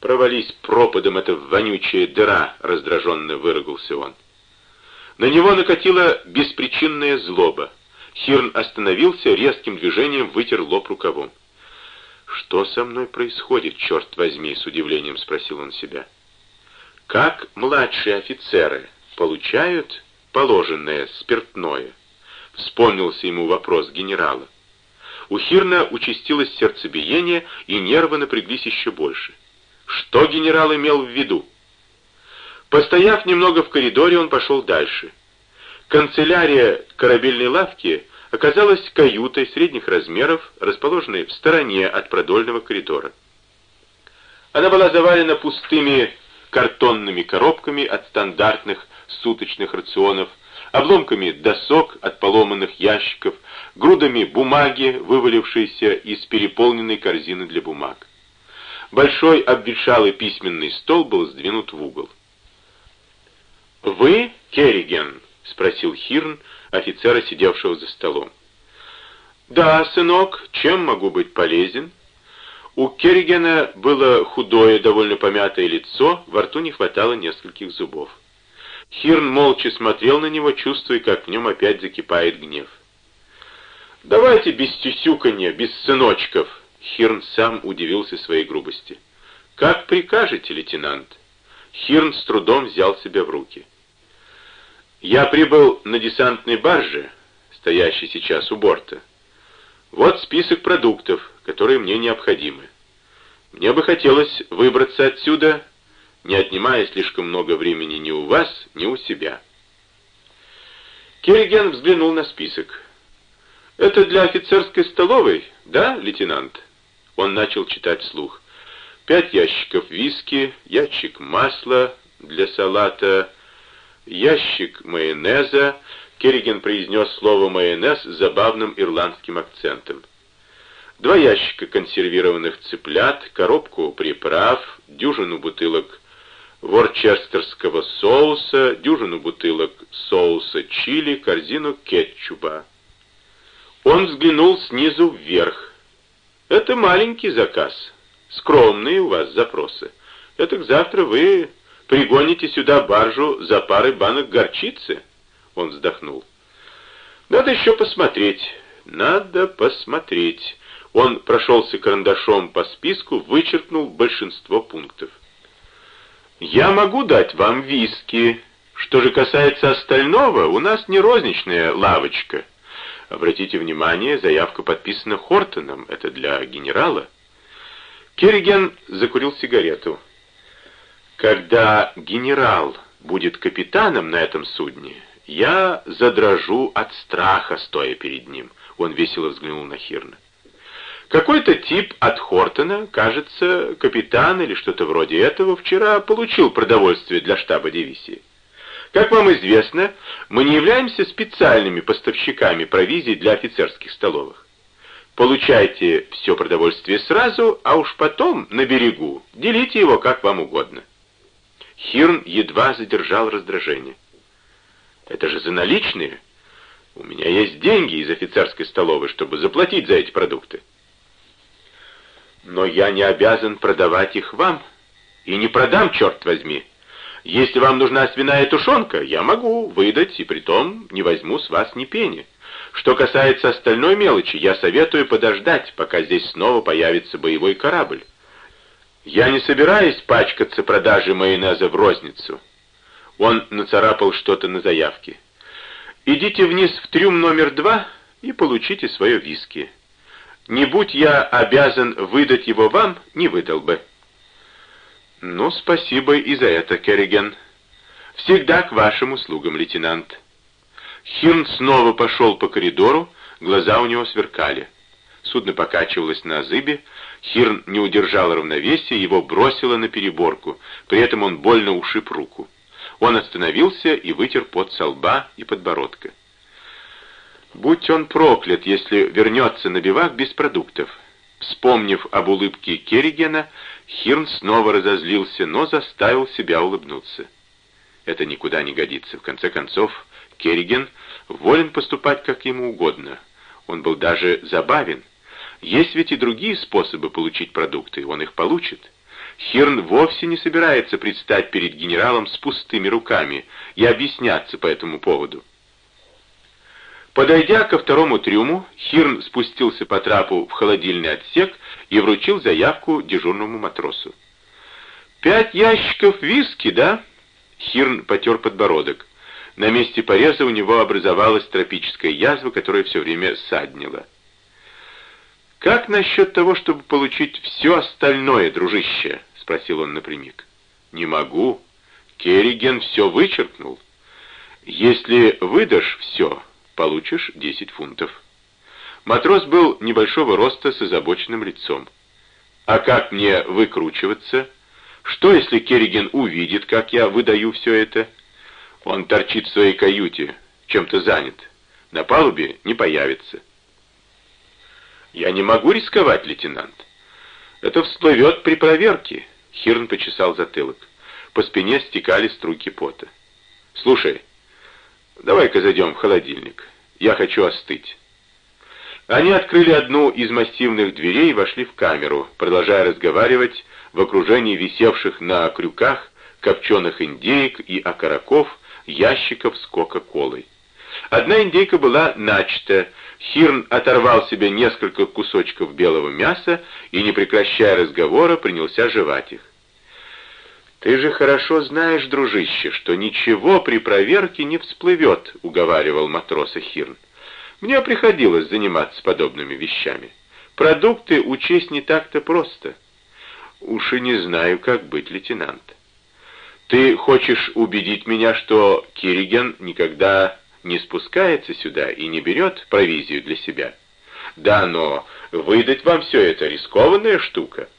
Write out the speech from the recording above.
Провались пропадом эта вонючая дыра, раздраженно выругался он. На него накатила беспричинная злоба. Хирн остановился, резким движением вытер лоб рукавом. «Что со мной происходит, черт возьми?» — с удивлением спросил он себя. «Как младшие офицеры получают положенное спиртное?» — вспомнился ему вопрос генерала. У Хирна участилось сердцебиение, и нервы напряглись еще больше. Что генерал имел в виду? Постояв немного в коридоре, он пошел дальше. Канцелярия корабельной лавки оказалась каютой средних размеров, расположенной в стороне от продольного коридора. Она была завалена пустыми картонными коробками от стандартных суточных рационов, обломками досок от поломанных ящиков, грудами бумаги, вывалившейся из переполненной корзины для бумаг. Большой обветшалый письменный стол был сдвинут в угол. «Вы Керриген?» — спросил Хирн, офицера, сидевшего за столом. «Да, сынок, чем могу быть полезен?» У Керригена было худое, довольно помятое лицо, во рту не хватало нескольких зубов. Хирн молча смотрел на него, чувствуя, как в нем опять закипает гнев. «Давайте без тюсюканья, без сыночков!» Хирн сам удивился своей грубости. «Как прикажете, лейтенант?» Хирн с трудом взял себя в руки. «Я прибыл на десантной барже, стоящей сейчас у борта. Вот список продуктов, которые мне необходимы. Мне бы хотелось выбраться отсюда, не отнимая слишком много времени ни у вас, ни у себя». Керриген взглянул на список. «Это для офицерской столовой, да, лейтенант?» Он начал читать вслух. «Пять ящиков виски, ящик масла для салата, ящик майонеза». Керриген произнес слово «майонез» с забавным ирландским акцентом. Два ящика консервированных цыплят, коробку приправ, дюжину бутылок ворчестерского соуса, дюжину бутылок соуса чили, корзину кетчупа. Он взглянул снизу вверх. «Это маленький заказ. Скромные у вас запросы. Это завтра вы пригоните сюда баржу за парой банок горчицы?» Он вздохнул. «Надо еще посмотреть. Надо посмотреть». Он прошелся карандашом по списку, вычеркнул большинство пунктов. «Я могу дать вам виски. Что же касается остального, у нас не розничная лавочка». Обратите внимание, заявка подписана Хортоном, это для генерала. Керриген закурил сигарету. Когда генерал будет капитаном на этом судне, я задрожу от страха, стоя перед ним. Он весело взглянул на Хирна. Какой-то тип от Хортона, кажется, капитан или что-то вроде этого, вчера получил продовольствие для штаба дивизии. Как вам известно, мы не являемся специальными поставщиками провизии для офицерских столовых. Получайте все продовольствие сразу, а уж потом на берегу делите его как вам угодно. Хирн едва задержал раздражение. Это же за наличные. У меня есть деньги из офицерской столовой, чтобы заплатить за эти продукты. Но я не обязан продавать их вам. И не продам, черт возьми. Если вам нужна свиная тушенка, я могу выдать, и притом не возьму с вас ни пени. Что касается остальной мелочи, я советую подождать, пока здесь снова появится боевой корабль. Я не собираюсь пачкаться продажей майонеза в розницу. Он нацарапал что-то на заявке. Идите вниз в трюм номер два и получите свое виски. Не будь я обязан выдать его вам, не выдал бы. «Ну, спасибо и за это, Керриген. Всегда к вашим услугам, лейтенант». Хирн снова пошел по коридору, глаза у него сверкали. Судно покачивалось на зыбе, Хирн не удержал равновесия, его бросило на переборку, при этом он больно ушиб руку. Он остановился и вытер пот со лба и подбородка. Будь он проклят, если вернется на бивак без продуктов. Вспомнив об улыбке Керригена, Хирн снова разозлился, но заставил себя улыбнуться. Это никуда не годится. В конце концов, Керриген волен поступать как ему угодно. Он был даже забавен. Есть ведь и другие способы получить продукты, он их получит. Хирн вовсе не собирается предстать перед генералом с пустыми руками и объясняться по этому поводу. Подойдя ко второму трюму, Хирн спустился по трапу в холодильный отсек и вручил заявку дежурному матросу. «Пять ящиков виски, да?» Хирн потер подбородок. На месте пореза у него образовалась тропическая язва, которая все время саднила. «Как насчет того, чтобы получить все остальное, дружище?» — спросил он напрямик. «Не могу. Керриген все вычеркнул. Если выдашь все, получишь 10 фунтов». Матрос был небольшого роста с озабоченным лицом. «А как мне выкручиваться? Что, если Керриген увидит, как я выдаю все это?» Он торчит в своей каюте, чем-то занят. На палубе не появится. Я не могу рисковать, лейтенант. Это всплывет при проверке. Хирн почесал затылок. По спине стекали струйки пота. Слушай, давай-ка зайдем в холодильник. Я хочу остыть. Они открыли одну из массивных дверей и вошли в камеру, продолжая разговаривать в окружении висевших на крюках копченых индеек и окороков, ящиков с Кока-Колой. Одна индейка была начата. Хирн оторвал себе несколько кусочков белого мяса и, не прекращая разговора, принялся жевать их. «Ты же хорошо знаешь, дружище, что ничего при проверке не всплывет», — уговаривал матроса Хирн. «Мне приходилось заниматься подобными вещами. Продукты учесть не так-то просто. Уж и не знаю, как быть, лейтенант». Ты хочешь убедить меня, что Кириген никогда не спускается сюда и не берет провизию для себя? Да, но выдать вам все это рискованная штука.